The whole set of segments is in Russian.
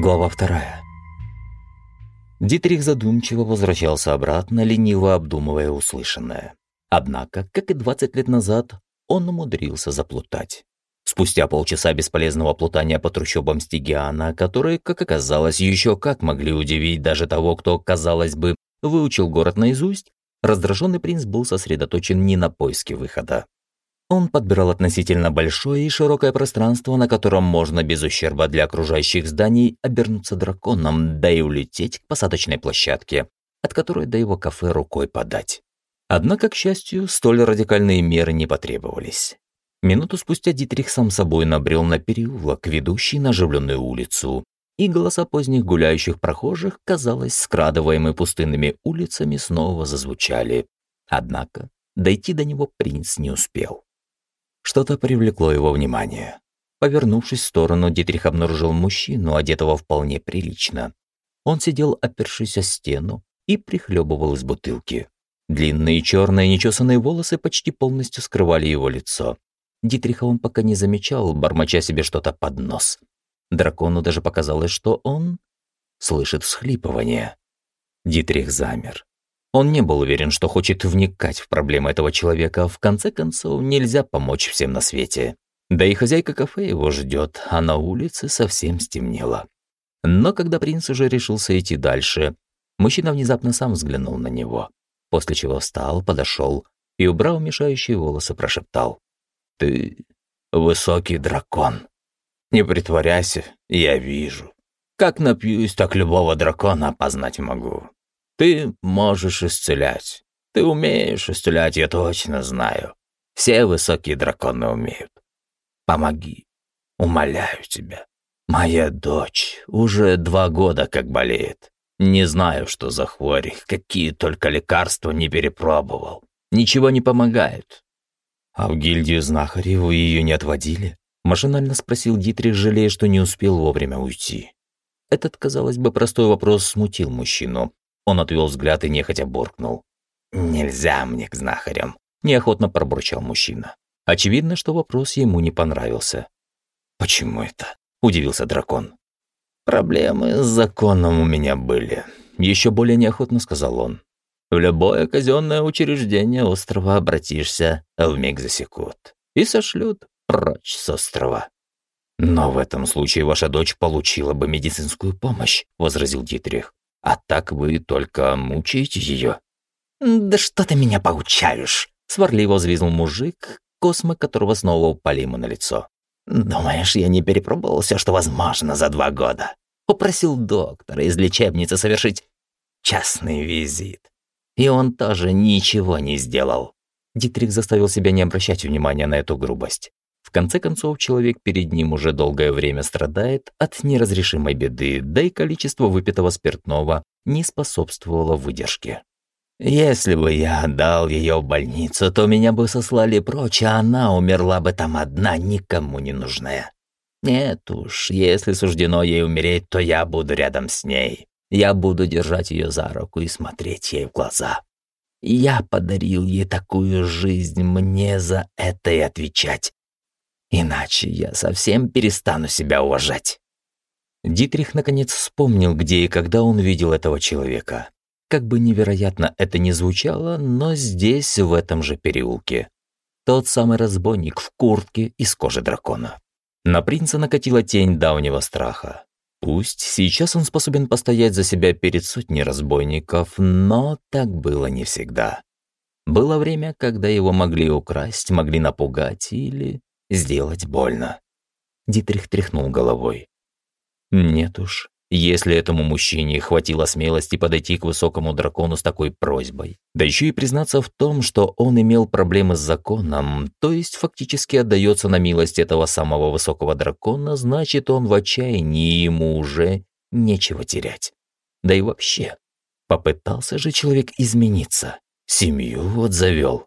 Глава вторая. Дитрих задумчиво возвращался обратно, лениво обдумывая услышанное. Однако, как и 20 лет назад, он умудрился заплутать. Спустя полчаса бесполезного плутания по трущобам Стигиана, которые, как оказалось, еще как могли удивить даже того, кто, казалось бы, выучил город наизусть, раздраженный принц был сосредоточен не на поиске выхода. Он подбирал относительно большое и широкое пространство, на котором можно без ущерба для окружающих зданий обернуться драконом, да и улететь к посадочной площадке, от которой до его кафе рукой подать. Однако, к счастью, столь радикальные меры не потребовались. Минуту спустя Дитрих сам собой набрел на переулок, ведущий на оживленную улицу, и голоса поздних гуляющих прохожих, казалось, скрадываемые пустынными улицами, снова зазвучали. Однако дойти до него принц не успел. Что-то привлекло его внимание. Повернувшись в сторону, Дитрих обнаружил мужчину, одетого вполне прилично. Он сидел, опершись о стену, и прихлебывал из бутылки. Длинные черные нечесанные волосы почти полностью скрывали его лицо. Дитриха он пока не замечал, бормоча себе что-то под нос. Дракону даже показалось, что он слышит всхлипывание. Дитрих замер. Он не был уверен, что хочет вникать в проблемы этого человека. В конце концов, нельзя помочь всем на свете. Да и хозяйка кафе его ждет, а на улице совсем стемнело. Но когда принц уже решился идти дальше, мужчина внезапно сам взглянул на него, после чего встал, подошел и, убрав мешающие волосы, прошептал. «Ты высокий дракон. Не притворяйся, я вижу. Как напьюсь, так любого дракона опознать могу. Ты можешь исцелять. Ты умеешь исцелять, я точно знаю. Все высокие драконы умеют. Помоги. Умоляю тебя. Моя дочь уже два года как болеет. Не знаю, что за хворь, какие только лекарства не перепробовал. Ничего не помогает. А в гильдию знахарей вы ее не отводили? Машинально спросил Дитрих, жалея, что не успел вовремя уйти. Этот, казалось бы, простой вопрос смутил мужчину, он отвел взгляд и нехотя буркнул. «Нельзя мне к знахарям», – неохотно пробурчал мужчина. Очевидно, что вопрос ему не понравился. «Почему это?» – удивился дракон. «Проблемы с законом у меня были», – еще более неохотно сказал он. «В любое казенное учреждение острова обратишься, а вмиг засекут. И сошлют прочь с острова». «Но в этом случае ваша дочь получила бы медицинскую помощь», – возразил Дитрих. А так вы только мучаете ее». «Да что ты меня поучаешь?» — сварливо взвизнул мужик, космы которого снова упали ему на лицо. «Думаешь, я не перепробовал все, что возможно за два года? Попросил доктора из лечебницы совершить частный визит. И он тоже ничего не сделал». Дитрих заставил себя не обращать внимания на эту грубость. В конце концов, человек перед ним уже долгое время страдает от неразрешимой беды, да и количество выпитого спиртного не способствовало выдержке. Если бы я отдал ее в больницу, то меня бы сослали прочь, а она умерла бы там одна, никому не нужная. Нет уж, если суждено ей умереть, то я буду рядом с ней. Я буду держать ее за руку и смотреть ей в глаза. Я подарил ей такую жизнь, мне за это и отвечать. Иначе я совсем перестану себя уважать. Дитрих наконец вспомнил, где и когда он видел этого человека. Как бы невероятно это ни звучало, но здесь, в этом же переулке. Тот самый разбойник в куртке из кожи дракона. На принца накатила тень давнего страха. Пусть сейчас он способен постоять за себя перед сотней разбойников, но так было не всегда. Было время, когда его могли украсть, могли напугать или сделать больно. Дитрих тряхнул головой. Нет уж, если этому мужчине хватило смелости подойти к высокому дракону с такой просьбой, да еще и признаться в том, что он имел проблемы с законом, то есть фактически отдается на милость этого самого высокого дракона, значит, он в отчаянии, ему уже нечего терять. Да и вообще, попытался же человек измениться, семью вот завел.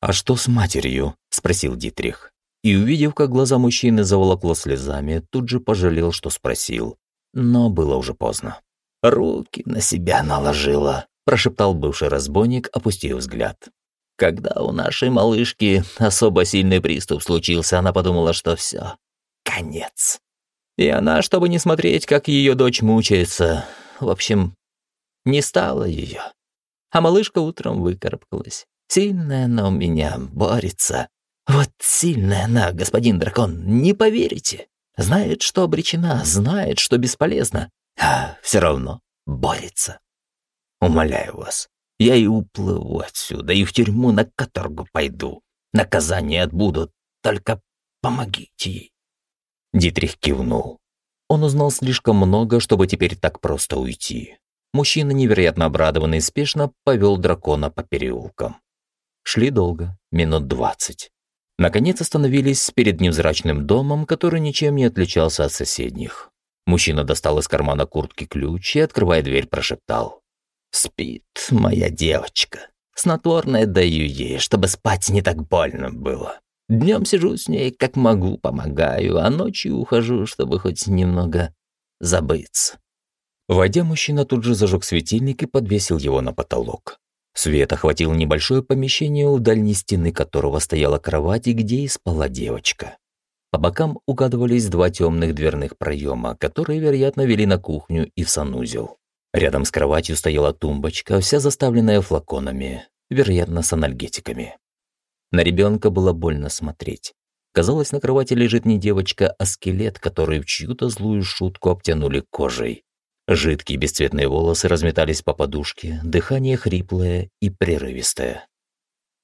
«А что с матерью?» – спросил Дитрих и, увидев, как глаза мужчины заволокло слезами, тут же пожалел, что спросил. Но было уже поздно. «Руки на себя наложила», – прошептал бывший разбойник, опустив взгляд. Когда у нашей малышки особо сильный приступ случился, она подумала, что все, конец. И она, чтобы не смотреть, как ее дочь мучается, в общем, не стала ее. А малышка утром выкарабкалась. Сильная она у меня, борется. Вот сильная она, господин дракон, не поверите. Знает, что обречена, знает, что бесполезна, а все равно борется. Умоляю вас, я и уплыву отсюда, и в тюрьму на каторгу пойду. Наказание отбуду, только помогите ей. Дитрих кивнул. Он узнал слишком много, чтобы теперь так просто уйти. Мужчина, невероятно обрадованный, спешно повел дракона по переулкам. Шли долго, минут двадцать. Наконец остановились перед невзрачным домом, который ничем не отличался от соседних. Мужчина достал из кармана куртки ключ и, открывая дверь, прошептал. «Спит моя девочка. Снотворное даю ей, чтобы спать не так больно было. Днем сижу с ней, как могу, помогаю, а ночью ухожу, чтобы хоть немного забыться». Войдя, мужчина тут же зажег светильник и подвесил его на потолок. Свет охватил небольшое помещение, у дальней стены которого стояла кровать и где и спала девочка. По бокам угадывались два темных дверных проема, которые, вероятно, вели на кухню и в санузел. Рядом с кроватью стояла тумбочка, вся заставленная флаконами, вероятно, с анальгетиками. На ребенка было больно смотреть. Казалось, на кровати лежит не девочка, а скелет, который в чью-то злую шутку обтянули кожей. Жидкие бесцветные волосы разметались по подушке, дыхание хриплое и прерывистое.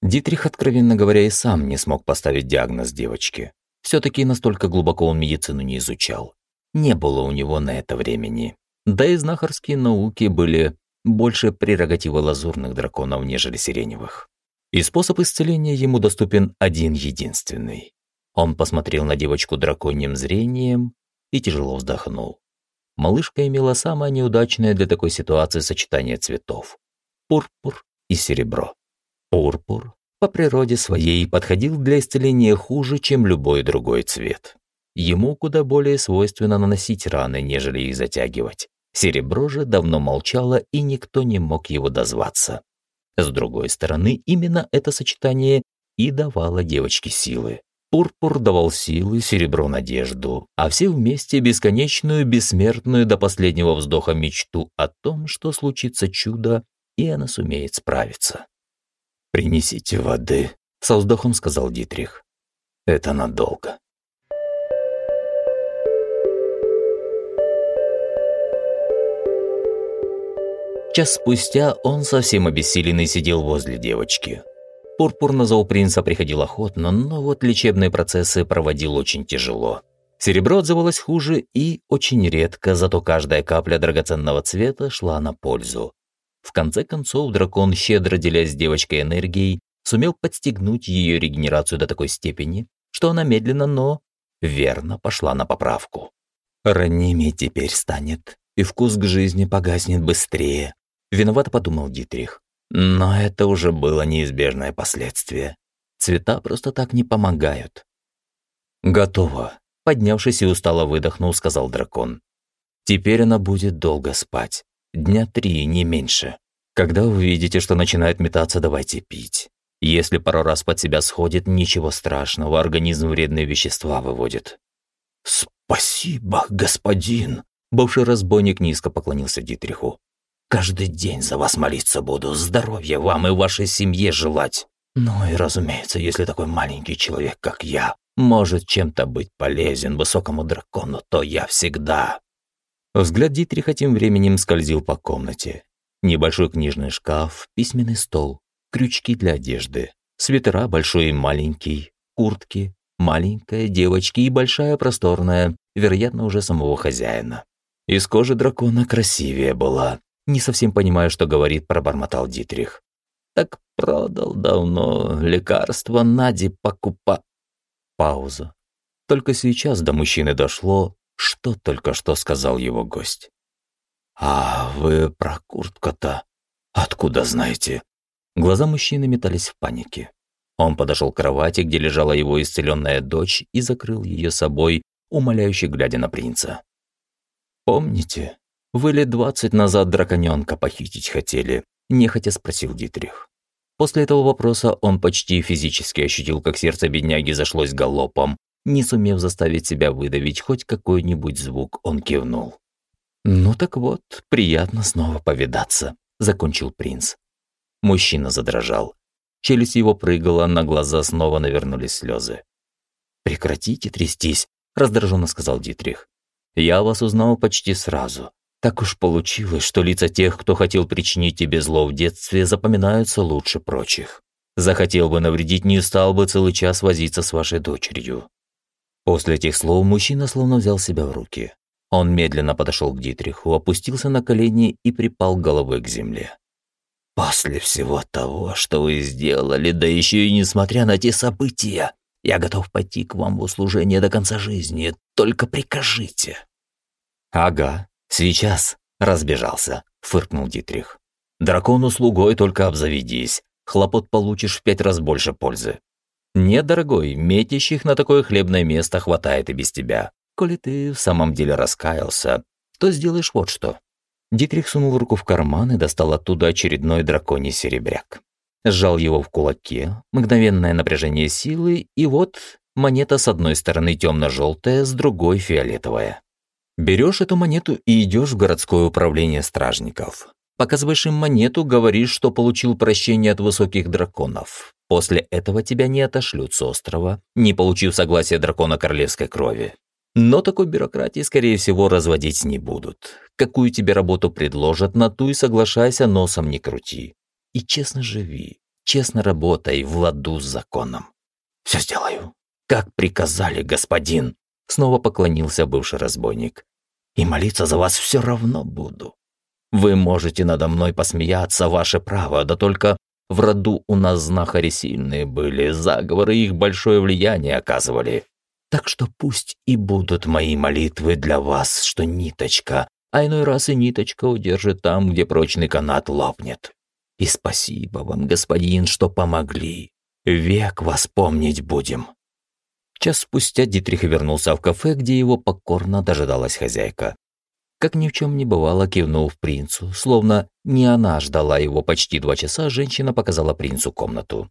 Дитрих, откровенно говоря, и сам не смог поставить диагноз девочке. Все-таки настолько глубоко он медицину не изучал. Не было у него на это времени. Да и знахарские науки были больше прерогативы лазурных драконов, нежели сиреневых. И способ исцеления ему доступен один единственный. Он посмотрел на девочку драконьим зрением и тяжело вздохнул. Малышка имела самое неудачное для такой ситуации сочетание цветов – пурпур и серебро. Пурпур по природе своей подходил для исцеления хуже, чем любой другой цвет. Ему куда более свойственно наносить раны, нежели их затягивать. Серебро же давно молчало, и никто не мог его дозваться. С другой стороны, именно это сочетание и давало девочке силы. Пурпур давал силы, серебро – надежду, а все вместе бесконечную, бессмертную до последнего вздоха мечту о том, что случится чудо, и она сумеет справиться. «Принесите воды», – со вздохом сказал Дитрих. «Это надолго». Час спустя он совсем обессиленный сидел возле девочки. Пурпур на зоопринца приходил охотно, но вот лечебные процессы проводил очень тяжело. Серебро отзывалось хуже и очень редко, зато каждая капля драгоценного цвета шла на пользу. В конце концов, дракон, щедро делясь с девочкой энергией, сумел подстегнуть ее регенерацию до такой степени, что она медленно, но верно пошла на поправку. Ранимей теперь станет, и вкус к жизни погаснет быстрее. Виновато подумал Дитрих. Но это уже было неизбежное последствие. Цвета просто так не помогают. «Готово», — поднявшись и устало выдохнул, сказал дракон. «Теперь она будет долго спать. Дня три, не меньше. Когда увидите, что начинает метаться, давайте пить. Если пару раз под себя сходит, ничего страшного, организм вредные вещества выводит». «Спасибо, господин!» Бывший разбойник низко поклонился Дитриху. Каждый день за вас молиться буду, здоровья вам и вашей семье желать. Ну и разумеется, если такой маленький человек, как я, может чем-то быть полезен высокому дракону, то я всегда...» Взгляд Дитриха тем временем скользил по комнате. Небольшой книжный шкаф, письменный стол, крючки для одежды, свитера большой и маленький, куртки, маленькая, девочки и большая просторная, вероятно, уже самого хозяина. Из кожи дракона красивее была, не совсем понимая, что говорит, пробормотал Дитрих. Так продал давно лекарство Нади покупа. Пауза. Только сейчас до мужчины дошло, что только что сказал его гость. «А вы про куртку-то откуда знаете?» Глаза мужчины метались в панике. Он подошел к кровати, где лежала его исцеленная дочь, и закрыл ее собой, умоляюще глядя на принца. «Помните, вы лет двадцать назад драконёнка похитить хотели?» – нехотя спросил Дитрих. После этого вопроса он почти физически ощутил, как сердце бедняги зашлось галопом, не сумев заставить себя выдавить хоть какой-нибудь звук, он кивнул. «Ну так вот, приятно снова повидаться», — закончил принц. Мужчина задрожал. Челюсть его прыгала, на глаза снова навернулись слезы. «Прекратите трястись», — раздраженно сказал Дитрих. «Я вас узнал почти сразу. Так уж получилось, что лица тех, кто хотел причинить тебе зло в детстве, запоминаются лучше прочих. Захотел бы навредить, не стал бы целый час возиться с вашей дочерью». После этих слов мужчина словно взял себя в руки. Он медленно подошел к Дитриху, опустился на колени и припал головой к земле. «После всего того, что вы сделали, да еще и несмотря на те события, я готов пойти к вам в услужение до конца жизни, только прикажите». «Ага, «Сейчас!» – разбежался, – фыркнул Дитрих. «Дракону слугой только обзаведись, хлопот получишь в пять раз больше пользы. Нет, дорогой, метящих на такое хлебное место хватает и без тебя. Коли ты в самом деле раскаялся, то сделаешь вот что». Дитрих сунул руку в карман и достал оттуда очередной драконий серебряк. Сжал его в кулаке, мгновенное напряжение силы, и вот монета с одной стороны темно-желтая, с другой фиолетовая. Берешь эту монету и идешь в городское управление стражников. Показываешь им монету, говоришь, что получил прощение от высоких драконов. После этого тебя не отошлют с острова, не получив согласия дракона королевской крови. Но такой бюрократии, скорее всего, разводить не будут. Какую тебе работу предложат, на ту и соглашайся, носом не крути. И честно живи, честно работай в ладу с законом. Все сделаю. Как приказали, господин. Снова поклонился бывший разбойник. «И молиться за вас все равно буду. Вы можете надо мной посмеяться, ваше право, да только в роду у нас знахари сильные были, заговоры их большое влияние оказывали. Так что пусть и будут мои молитвы для вас, что ниточка, а иной раз и ниточка удержит там, где прочный канат лопнет. И спасибо вам, господин, что помогли. Век вас помнить будем. Час спустя Дитрих вернулся в кафе, где его покорно дожидалась хозяйка. Как ни в чем не бывало, кивнув принцу, словно не она ждала его почти два часа, женщина показала принцу комнату.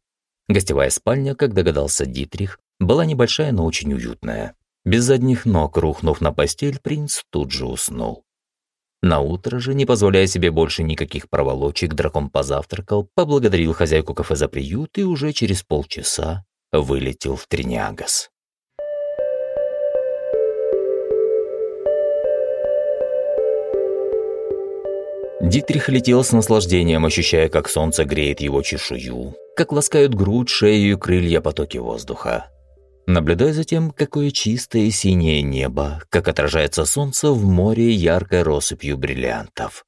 Гостевая спальня, как догадался Дитрих, была небольшая, но очень уютная. Без задних ног, рухнув на постель, принц тут же уснул. На утро же, не позволяя себе больше никаких проволочек, дракон позавтракал, поблагодарил хозяйку кафе за приют и уже через полчаса вылетел в Триниагас. Дитрих летел с наслаждением, ощущая, как солнце греет его чешую, как ласкают грудь, шею и крылья потоки воздуха. Наблюдая за тем, какое чистое синее небо, как отражается солнце в море яркой россыпью бриллиантов.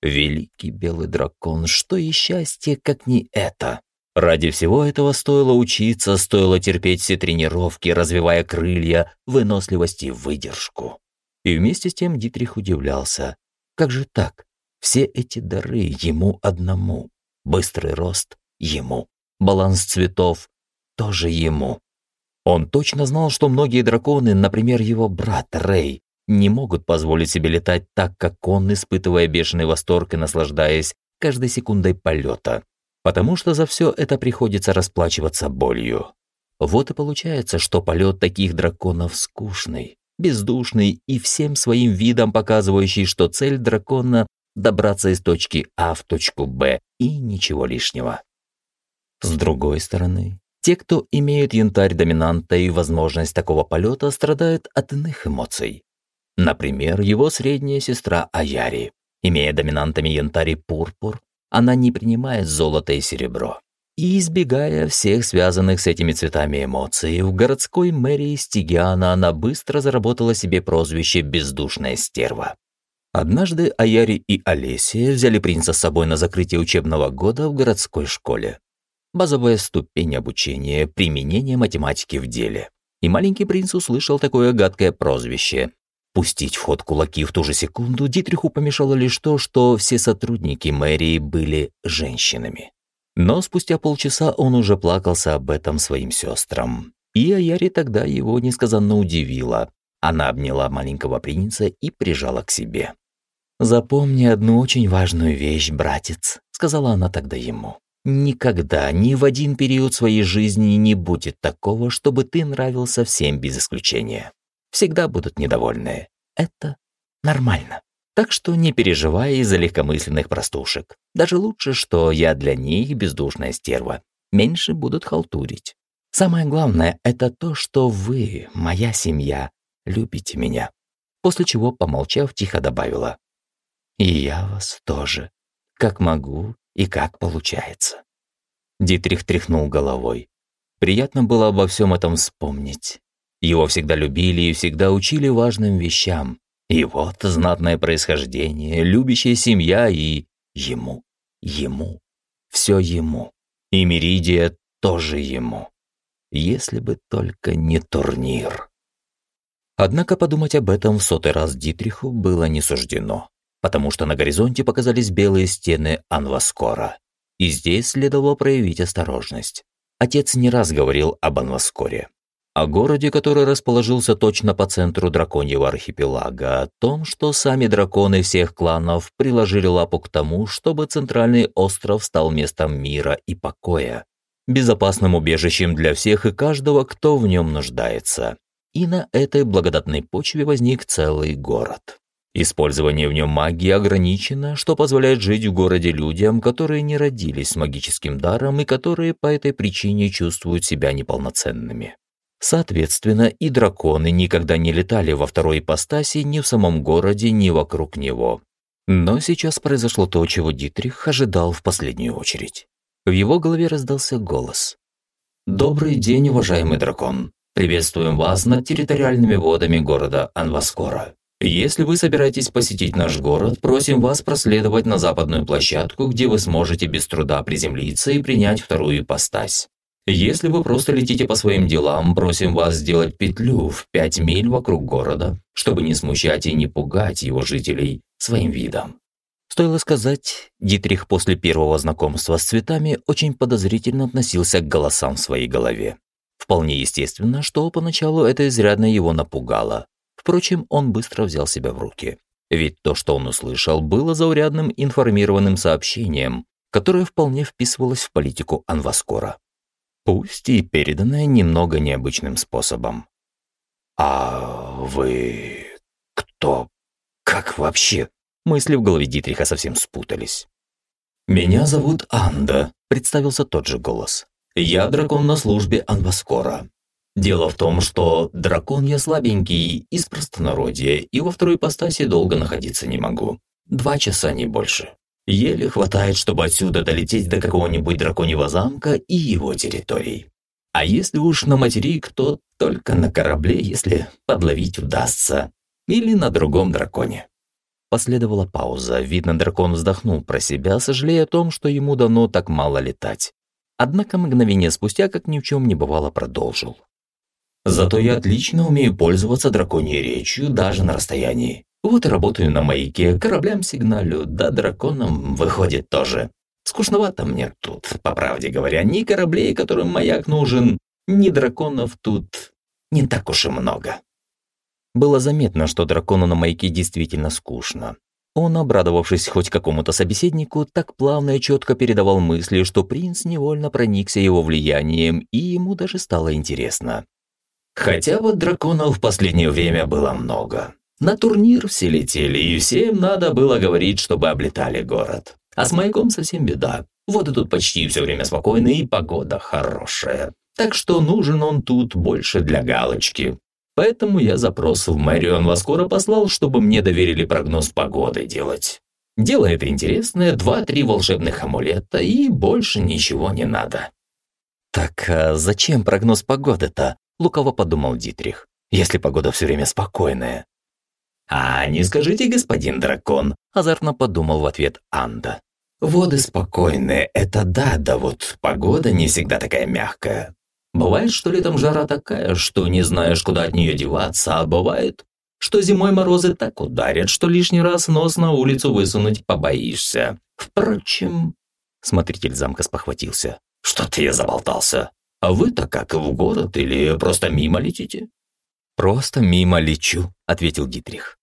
Великий белый дракон, что и счастье, как не это. Ради всего этого стоило учиться, стоило терпеть все тренировки, развивая крылья, выносливость и выдержку. И вместе с тем Дитрих удивлялся. Как же так? Все эти дары ему одному. Быстрый рост – ему. Баланс цветов – тоже ему. Он точно знал, что многие драконы, например, его брат Рэй, не могут позволить себе летать так, как он, испытывая бешеный восторг и наслаждаясь каждой секундой полета, потому что за все это приходится расплачиваться болью. Вот и получается, что полет таких драконов скучный, бездушный и всем своим видом показывающий, что цель дракона добраться из точки А в точку Б и ничего лишнего. С другой стороны, те, кто имеют янтарь доминанта и возможность такого полета, страдают от иных эмоций. Например, его средняя сестра Аяри. Имея доминантами янтарь и пурпур, она не принимает золото и серебро. И избегая всех связанных с этими цветами эмоций, в городской мэрии Стигиана она быстро заработала себе прозвище «бездушная стерва». Однажды Аяри и Олесия взяли принца с собой на закрытие учебного года в городской школе. Базовая ступень обучения, применение математики в деле. И маленький принц услышал такое гадкое прозвище. Пустить в ход кулаки в ту же секунду Дитриху помешало лишь то, что все сотрудники мэрии были женщинами. Но спустя полчаса он уже плакался об этом своим сестрам. И Аяри тогда его несказанно удивила. Она обняла маленького принца и прижала к себе. «Запомни одну очень важную вещь, братец», — сказала она тогда ему. Никогда, ни в один период своей жизни не будет такого, чтобы ты нравился всем без исключения. Всегда будут недовольны. Это нормально. Так что не переживай из-за легкомысленных простушек. Даже лучше, что я для них бездушная стерва. Меньше будут халтурить. Самое главное – это то, что вы, моя семья, любите меня. После чего, помолчав, тихо добавила. И я вас тоже. Как могу и как получается. Дитрих тряхнул головой. Приятно было обо всем этом вспомнить. Его всегда любили и всегда учили важным вещам. И вот знатное происхождение, любящая семья и ему, ему, все ему. И Меридия тоже ему. Если бы только не турнир. Однако подумать об этом в сотый раз Дитриху было не суждено, потому что на горизонте показались белые стены Анваскора. И здесь следовало проявить осторожность. Отец не раз говорил об Анваскоре, о городе, который расположился точно по центру драконьего архипелага, о том, что сами драконы всех кланов приложили лапу к тому, чтобы центральный остров стал местом мира и покоя, безопасным убежищем для всех и каждого, кто в нем нуждается. И на этой благодатной почве возник целый город. Использование в нем магии ограничено, что позволяет жить в городе людям, которые не родились с магическим даром и которые по этой причине чувствуют себя неполноценными. Соответственно, и драконы никогда не летали во второй ипостаси ни в самом городе, ни вокруг него. Но сейчас произошло то, чего Дитрих ожидал в последнюю очередь. В его голове раздался голос. «Добрый день, уважаемый дракон. Приветствуем вас над территориальными водами города Анваскора. Если вы собираетесь посетить наш город, просим вас проследовать на западную площадку, где вы сможете без труда приземлиться и принять вторую ипостась. Если вы просто летите по своим делам, просим вас сделать петлю в 5 миль вокруг города, чтобы не смущать и не пугать его жителей своим видом. Стоило сказать, Дитрих после первого знакомства с цветами очень подозрительно относился к голосам в своей голове. Вполне естественно, что поначалу это изрядно его напугало. Впрочем, он быстро взял себя в руки. Ведь то, что он услышал, было заурядным информированным сообщением, которое вполне вписывалось в политику Анваскора пусть и переданное немного необычным способом. «А вы... кто? Как вообще?» Мысли в голове Дитриха совсем спутались. «Меня зовут Анда», — представился тот же голос. «Я дракон на службе Анваскора. Дело в том, что дракон я слабенький, из простонародья, и во второй ипостаси долго находиться не могу. Два часа, не больше. Еле хватает, чтобы отсюда долететь до какого-нибудь драконьего замка и его территорий. А если уж на материк, то только на корабле, если подловить удастся. Или на другом драконе. Последовала пауза. Видно, дракон вздохнул про себя, сожалея о том, что ему дано так мало летать. Однако мгновение спустя, как ни в чем не бывало, продолжил. «Зато я отлично умею пользоваться драконьей речью даже на расстоянии. Вот и работаю на маяке, кораблям сигналю, да драконам выходит тоже. Скучновато мне тут, по правде говоря, ни кораблей, которым маяк нужен, ни драконов тут не так уж и много. Было заметно, что дракону на маяке действительно скучно. Он, обрадовавшись хоть какому-то собеседнику, так плавно и четко передавал мысли, что принц невольно проникся его влиянием, и ему даже стало интересно. Хотя вот драконов в последнее время было много. На турнир все летели, и всем надо было говорить, чтобы облетали город. А с маяком совсем беда. Вот и тут почти все время спокойно, и погода хорошая. Так что нужен он тут больше для галочки. Поэтому я запрос в мэрию Анваскора послал, чтобы мне доверили прогноз погоды делать. Дело это интересное, два-три волшебных амулета, и больше ничего не надо. «Так а зачем прогноз погоды-то?» – лукаво подумал Дитрих. «Если погода все время спокойная». «А не скажите, господин дракон», – азартно подумал в ответ Анда. «Воды спокойные, это да, да вот погода не всегда такая мягкая. Бывает, что летом жара такая, что не знаешь, куда от нее деваться, а бывает, что зимой морозы так ударят, что лишний раз нос на улицу высунуть побоишься. Впрочем...» Смотритель замка спохватился. «Что-то я заболтался. А вы-то как, в город или просто мимо летите?» «Просто мимо лечу», — ответил Дитрих.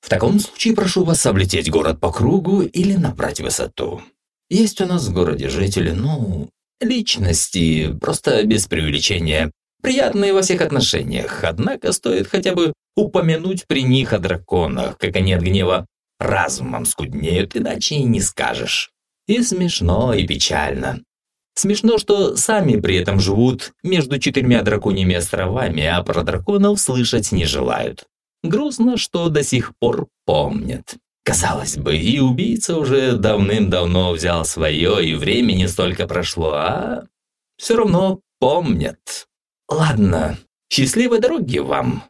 «В таком случае прошу вас облететь город по кругу или набрать высоту. Есть у нас в городе жители, ну, личности, просто без преувеличения, приятные во всех отношениях, однако стоит хотя бы упомянуть при них о драконах, как они от гнева разумом скуднеют, иначе и не скажешь. И смешно, и печально. Смешно, что сами при этом живут между четырьмя драконьими островами, а про драконов слышать не желают. Грустно, что до сих пор помнят. Казалось бы, и убийца уже давным-давно взял свое, и времени столько прошло, а все равно помнят. Ладно, счастливой дороги вам.